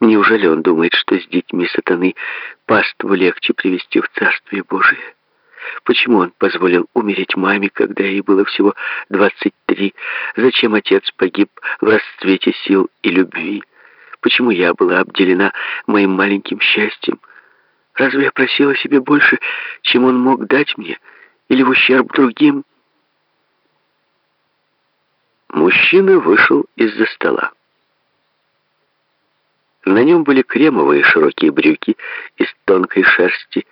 Неужели он думает, что с детьми сатаны паству легче привести в Царствие Божие? Почему он позволил умереть маме, когда ей было всего 23? Зачем отец погиб в расцвете сил и любви? Почему я была обделена моим маленьким счастьем? Разве я просила себе больше, чем он мог дать мне? Или в ущерб другим? Мужчина вышел из-за стола. На нем были кремовые широкие брюки из тонкой шерсти,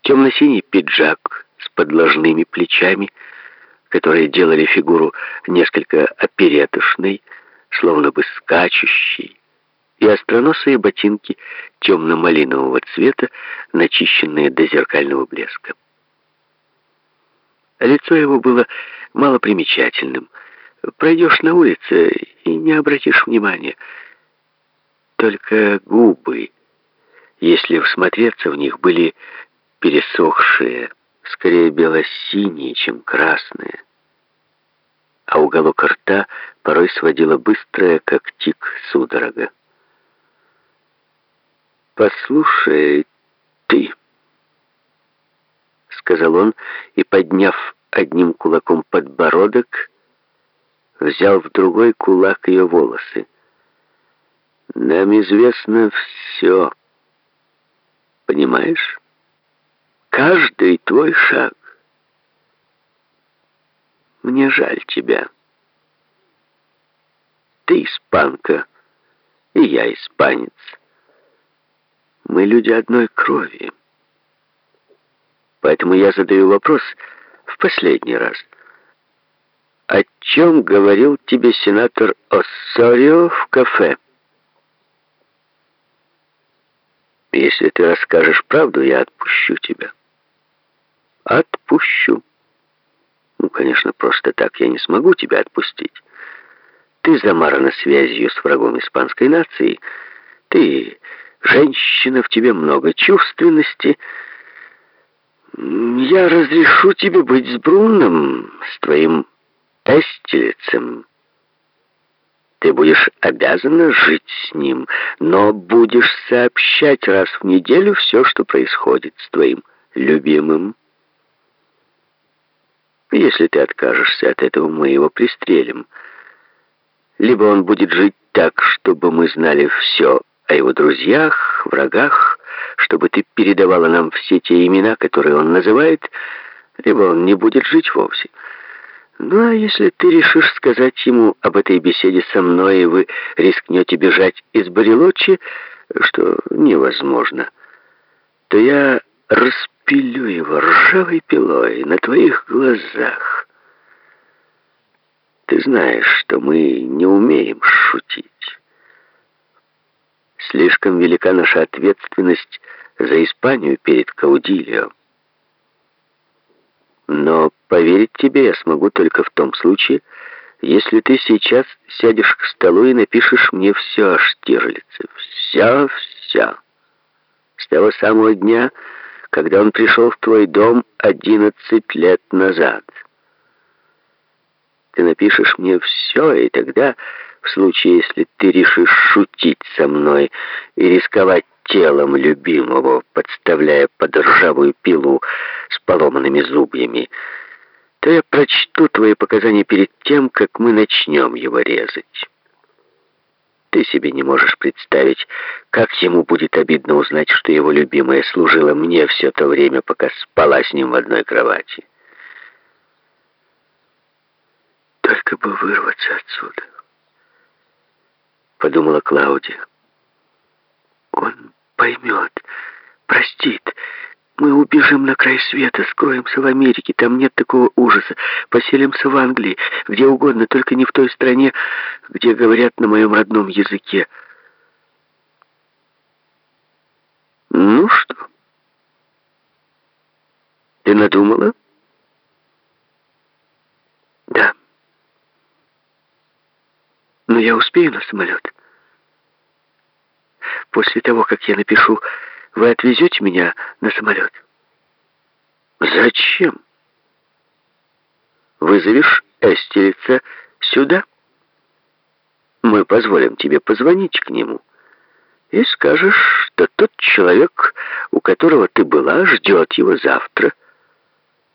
темно-синий пиджак с подложными плечами, которые делали фигуру несколько опереточной, словно бы скачущей, и остроносые ботинки темно-малинового цвета, начищенные до зеркального блеска. Лицо его было малопримечательным. Пройдешь на улице и не обратишь внимания. Только губы, если всмотреться в них, были пересохшие, скорее бело-синие, чем красные. А уголок рта порой сводила быстрая, как тик, судорога. «Послушай, ты...» — сказал он, и, подняв одним кулаком подбородок, взял в другой кулак ее волосы. «Нам известно все. Понимаешь?» каждый твой шаг. Мне жаль тебя. Ты испанка, и я испанец. Мы люди одной крови. Поэтому я задаю вопрос в последний раз. О чем говорил тебе сенатор Оссорио в кафе? Если ты расскажешь правду, я отпущу тебя. Отпущу. Ну, конечно, просто так я не смогу тебя отпустить. Ты замарана связью с врагом испанской нации. Ты женщина, в тебе много чувственности. Я разрешу тебе быть с Бруном, с твоим эстелицем. Ты будешь обязана жить с ним, но будешь сообщать раз в неделю все, что происходит с твоим любимым. Если ты откажешься от этого, мы его пристрелим. Либо он будет жить так, чтобы мы знали все о его друзьях, врагах, чтобы ты передавала нам все те имена, которые он называет, либо он не будет жить вовсе. Ну, а если ты решишь сказать ему об этой беседе со мной, и вы рискнете бежать из Барелочи, что невозможно, то я распилю его ржавой пилой на твоих глазах. Ты знаешь, что мы не умеем шутить. Слишком велика наша ответственность за Испанию перед Каудильо. Но поверить тебе я смогу только в том случае, если ты сейчас сядешь к столу и напишешь мне все о Штирлице. Все, все. С того самого дня, когда он пришел в твой дом одиннадцать лет назад. Ты напишешь мне все, и тогда, в случае, если ты решишь шутить со мной и рисковать телом любимого, подставляя под ржавую пилу с поломанными зубьями, то я прочту твои показания перед тем, как мы начнем его резать». Ты себе не можешь представить, как ему будет обидно узнать, что его любимая служила мне все то время, пока спала с ним в одной кровати. Только бы вырваться отсюда, подумала Клаудия. Он поймет, простит, мы убежим на край света, скроемся в Америке, там нет такого ужаса. Поселимся в Англии, где угодно, только не в той стране, где говорят на моем родном языке. Ну что? Ты надумала? Да. Но я успею на самолет. После того, как я напишу вы отвезете меня на самолет? Зачем? Вызовешь Эстелица сюда? Мы позволим тебе позвонить к нему. и скажешь, что тот человек, у которого ты была, ждет его завтра,